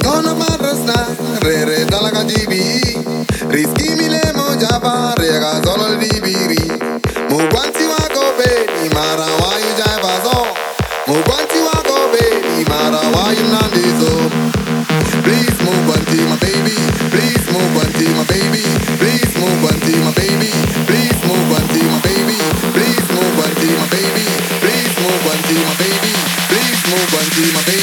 Dona marrasna, Rischi mi le mo solo il Mu guanti wa baby, Mu guanti wa baby, Please move on to my baby, please move on to my baby. Please move on to my baby, please move on to my baby. Please move on to my baby, please move on to my baby. Please move on to my baby.